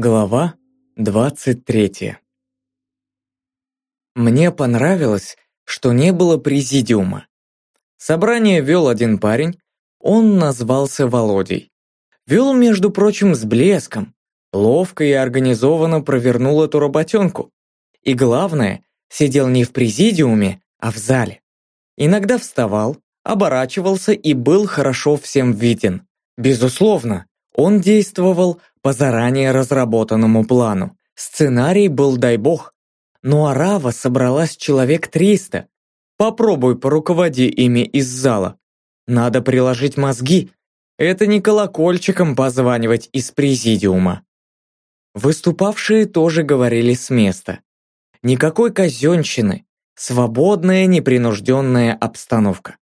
Глава 23 Мне понравилось, что не было президиума. Собрание вел один парень, он назвался Володей. Вел, между прочим, с блеском, ловко и организованно провернул эту работенку. И главное, сидел не в президиуме, а в зале. Иногда вставал, оборачивался и был хорошо всем виден. Безусловно, он действовал по заранее разработанному плану. Сценарий был, дай бог. Но Арава собралась человек 300. Попробуй поруководи ими из зала. Надо приложить мозги. Это не колокольчиком позванивать из президиума. Выступавшие тоже говорили с места. Никакой казенщины. Свободная, непринужденная обстановка.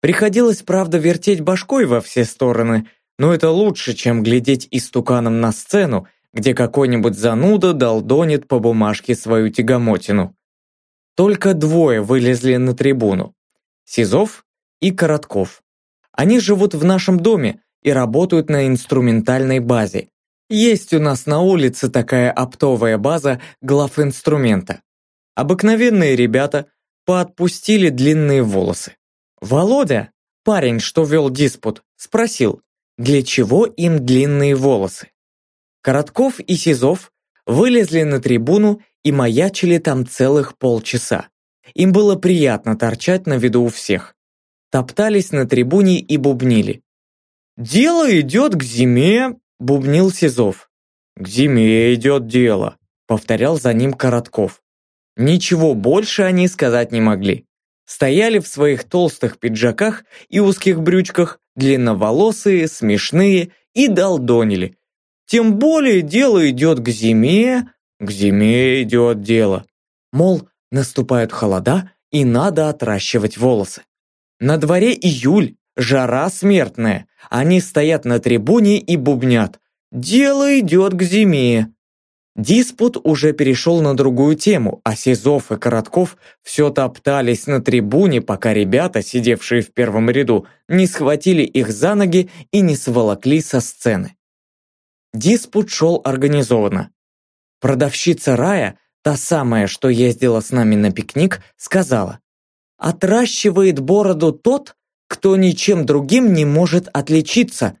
Приходилось, правда, вертеть башкой во все стороны – но это лучше, чем глядеть истуканом на сцену, где какой-нибудь зануда долдонит по бумажке свою тягомотину. Только двое вылезли на трибуну. Сизов и Коротков. Они живут в нашем доме и работают на инструментальной базе. Есть у нас на улице такая оптовая база главинструмента. Обыкновенные ребята поотпустили длинные волосы. Володя, парень, что вел диспут, спросил, для чего им длинные волосы. Коротков и Сизов вылезли на трибуну и маячили там целых полчаса. Им было приятно торчать на виду у всех. Топтались на трибуне и бубнили. «Дело идет к зиме», — бубнил Сизов. «К зиме идет дело», — повторял за ним Коротков. Ничего больше они сказать не могли. Стояли в своих толстых пиджаках и узких брючках, длинноволосые, смешные и долдонили. Тем более дело идет к зиме, к зиме идет дело. Мол, наступают холода и надо отращивать волосы. На дворе июль, жара смертная. Они стоят на трибуне и бубнят. Дело идет к зиме. Диспут уже перешел на другую тему, а Сизов и Коротков все топтались на трибуне, пока ребята, сидевшие в первом ряду, не схватили их за ноги и не сволокли со сцены. Диспут шел организованно. Продавщица Рая, та самая, что ездила с нами на пикник, сказала, «Отращивает бороду тот, кто ничем другим не может отличиться».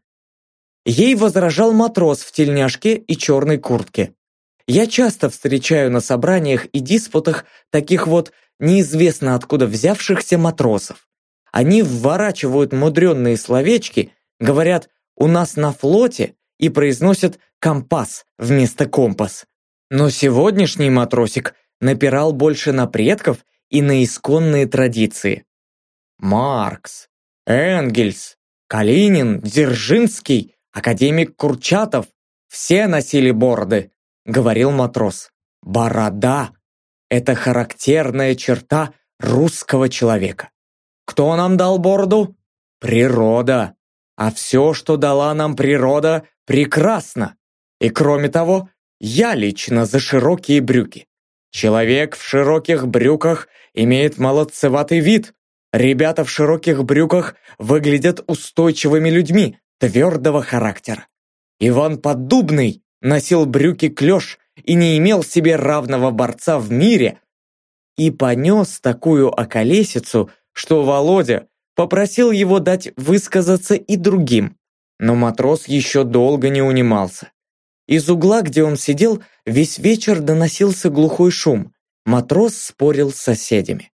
Ей возражал матрос в тельняшке и черной куртке. Я часто встречаю на собраниях и диспутах таких вот неизвестно откуда взявшихся матросов. Они вворачивают мудренные словечки, говорят «у нас на флоте» и произносят «компас» вместо «компас». Но сегодняшний матросик напирал больше на предков и на исконные традиции. Маркс, Энгельс, Калинин, Дзержинский, академик Курчатов – все носили бороды, — говорил матрос. «Борода — это характерная черта русского человека. Кто нам дал бороду? Природа. А все, что дала нам природа, прекрасно. И кроме того, я лично за широкие брюки. Человек в широких брюках имеет молодцеватый вид. Ребята в широких брюках выглядят устойчивыми людьми, твердого характера. Иван Поддубный носил брюки клеш и не имел себе равного борца в мире, и понес такую околесицу, что Володя попросил его дать высказаться и другим. Но матрос еще долго не унимался. Из угла, где он сидел, весь вечер доносился глухой шум. Матрос спорил с соседями.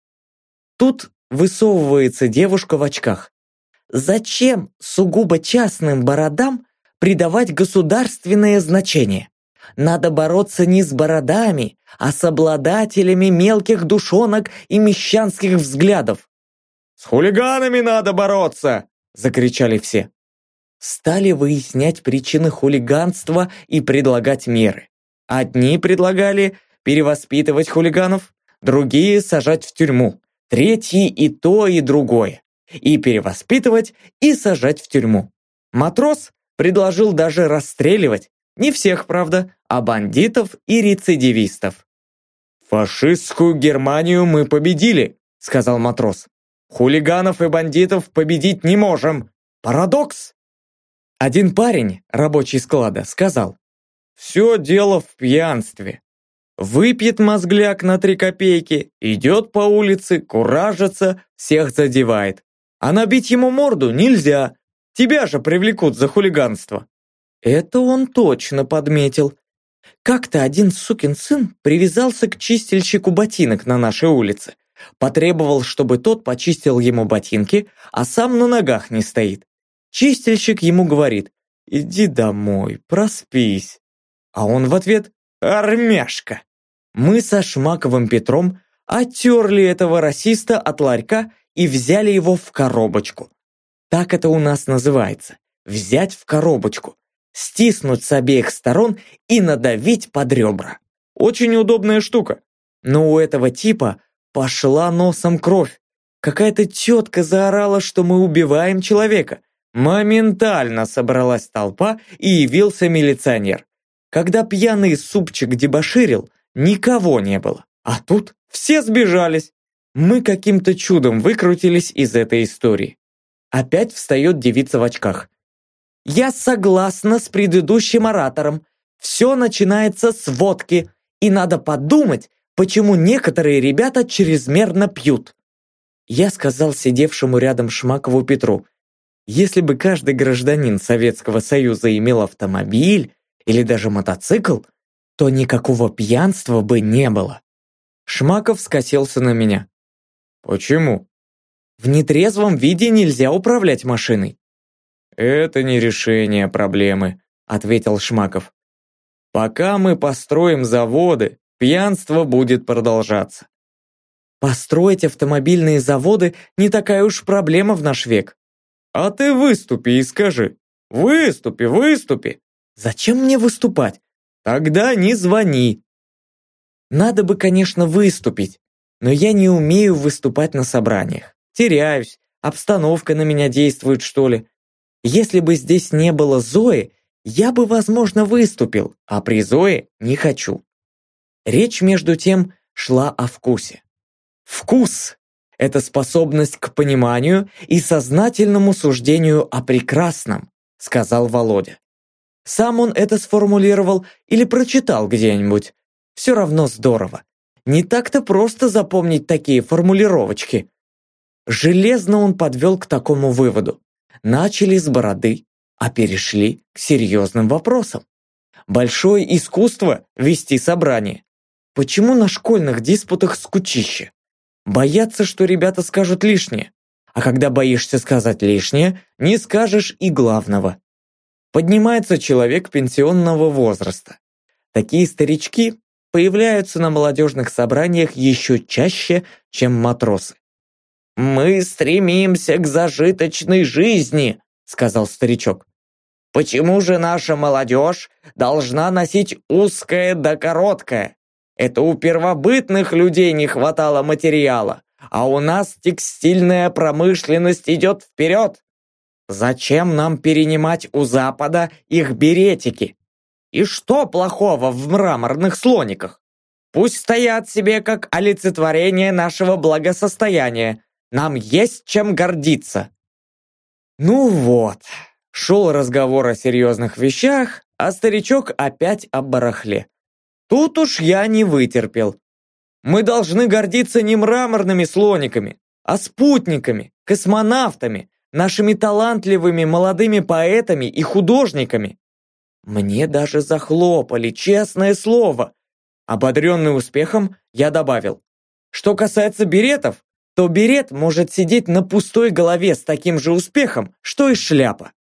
Тут высовывается девушка в очках. Зачем сугубо частным бородам придавать государственное значение. Надо бороться не с бородами, а с обладателями мелких душонок и мещанских взглядов. «С хулиганами надо бороться!» – закричали все. Стали выяснять причины хулиганства и предлагать меры. Одни предлагали перевоспитывать хулиганов, другие сажать в тюрьму, третьи и то, и другое. И перевоспитывать, и сажать в тюрьму. Матрос Предложил даже расстреливать. Не всех, правда, а бандитов и рецидивистов. «Фашистскую Германию мы победили», — сказал матрос. «Хулиганов и бандитов победить не можем. Парадокс!» Один парень, рабочий склада, сказал, все дело в пьянстве. Выпьет мозгляк на три копейки, идет по улице, куражится, всех задевает. А набить ему морду нельзя. Тебя же привлекут за хулиганство. Это он точно подметил. Как-то один сукин сын привязался к чистильщику ботинок на нашей улице. Потребовал, чтобы тот почистил ему ботинки, а сам на ногах не стоит. Чистильщик ему говорит, иди домой, проспись. А он в ответ, армяшка. Мы со Шмаковым Петром оттерли этого расиста от ларька и взяли его в коробочку. Так это у нас называется. Взять в коробочку. Стиснуть с обеих сторон и надавить под ребра. Очень удобная штука. Но у этого типа пошла носом кровь. Какая-то тетка заорала, что мы убиваем человека. Моментально собралась толпа и явился милиционер. Когда пьяный супчик дебоширил, Никого не было. А тут все сбежались. Мы каким-то чудом выкрутились из этой истории. Опять встает девица в очках. Я согласна с предыдущим оратором. Все начинается с водки. И надо подумать, почему некоторые ребята чрезмерно пьют. Я сказал сидевшему рядом Шмакову Петру, если бы каждый гражданин Советского Союза имел автомобиль или даже мотоцикл, то никакого пьянства бы не было. Шмаков скосился на меня. Почему? В нетрезвом виде нельзя управлять машиной. Это не решение проблемы, ответил Шмаков. Пока мы построим заводы, пьянство будет продолжаться. Построить автомобильные заводы не такая уж проблема в наш век. А ты выступи и скажи. Выступи, выступи. Зачем мне выступать? Тогда не звони. Надо бы, конечно, выступить, но я не умею выступать на собраниях. Теряюсь, обстановка на меня действует, что ли. Если бы здесь не было Зои, я бы, возможно, выступил, а при Зое не хочу. Речь, между тем, шла о вкусе. Вкус – это способность к пониманию и сознательному суждению о прекрасном, сказал Володя. Сам он это сформулировал или прочитал где-нибудь. Все равно здорово. Не так-то просто запомнить такие формулировочки. Железно он подвел к такому выводу. Начали с бороды, а перешли к серьезным вопросам. Большое искусство вести собрание. Почему на школьных диспутах скучище? Боятся, что ребята скажут лишнее. А когда боишься сказать лишнее, не скажешь и главного поднимается человек пенсионного возраста. Такие старички появляются на молодежных собраниях еще чаще, чем матросы. «Мы стремимся к зажиточной жизни», — сказал старичок. «Почему же наша молодежь должна носить узкое да короткое? Это у первобытных людей не хватало материала, а у нас текстильная промышленность идет вперед. Зачем нам перенимать у Запада их беретики? И что плохого в мраморных слониках? Пусть стоят себе как олицетворение нашего благосостояния. Нам есть чем гордиться. Ну вот, шел разговор о серьезных вещах, а старичок опять о барахле. Тут уж я не вытерпел. Мы должны гордиться не мраморными слониками, а спутниками, космонавтами, нашими талантливыми молодыми поэтами и художниками. Мне даже захлопали, честное слово. Ободренный успехом, я добавил. Что касается беретов, то берет может сидеть на пустой голове с таким же успехом, что и шляпа.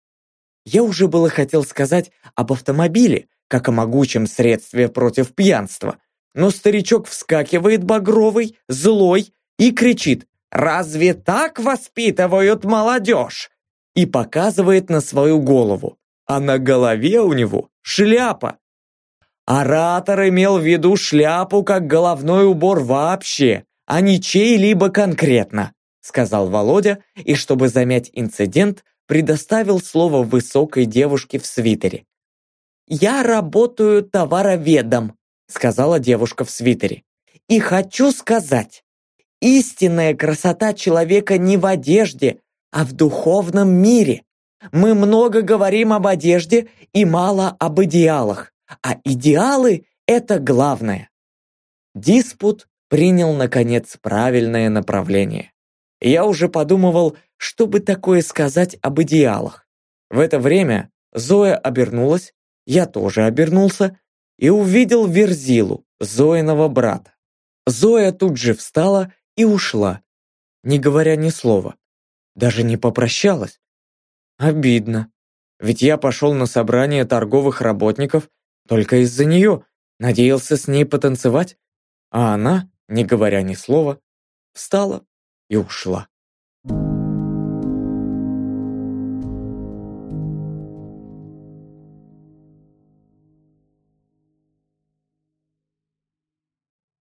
Я уже было хотел сказать об автомобиле, как о могучем средстве против пьянства, но старичок вскакивает багровый, злой и кричит Разве так воспитывают молодежь?» И показывает на свою голову, а на голове у него шляпа. Оратор имел в виду шляпу как головной убор вообще, а не чей-либо конкретно, сказал Володя, и чтобы замять инцидент, предоставил слово высокой девушке в свитере. «Я работаю товароведом», сказала девушка в свитере. «И хочу сказать, Истинная красота человека не в одежде, а в духовном мире. Мы много говорим об одежде и мало об идеалах. а идеалы – это главное. Диспут принял, наконец, правильное направление. Я уже подумывал, чтобы такое сказать об идеалах. В это время Зоя обернулась, я тоже обернулся и увидел Верзилу, Зоиного брата. Зоя тут же встала и ушла, не говоря ни слова. Даже не попрощалась. Обидно. Ведь я пошел на собрание торговых работников только из-за нее, надеялся с ней потанцевать, а она, не говоря ни слова, встала и ушла.